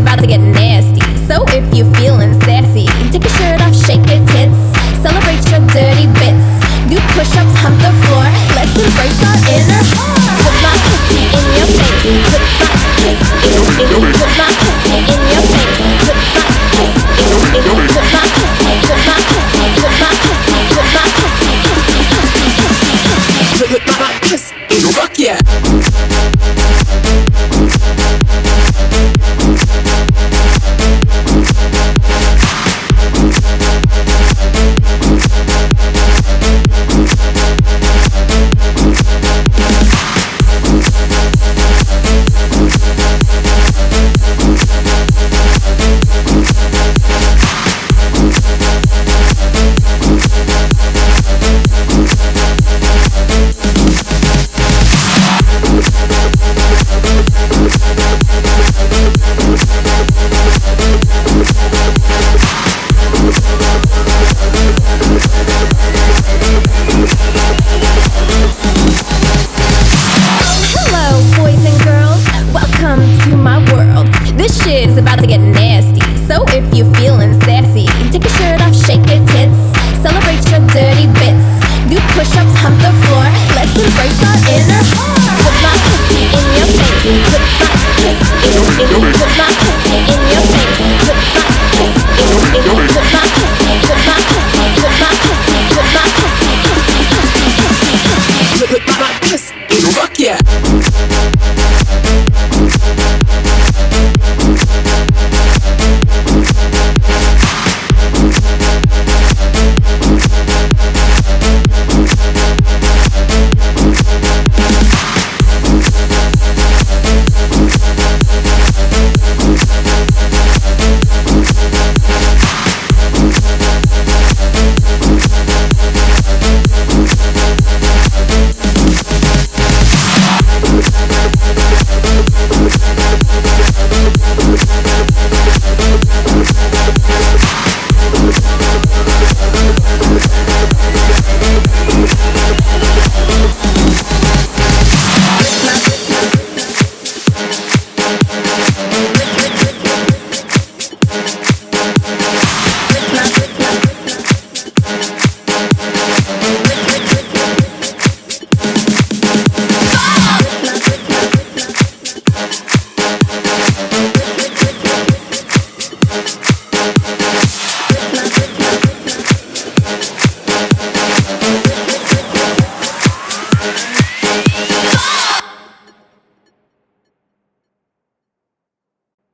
about to get nasty. So if you're feeling sassy, take your shirt off, shake your tits, celebrate your dirty bits. Do push-ups, hump the floor. Let's embrace our inner Welcome to my world. This shit's about to get nasty. So if you're feeling sassy, take your shirt off, shake your tits,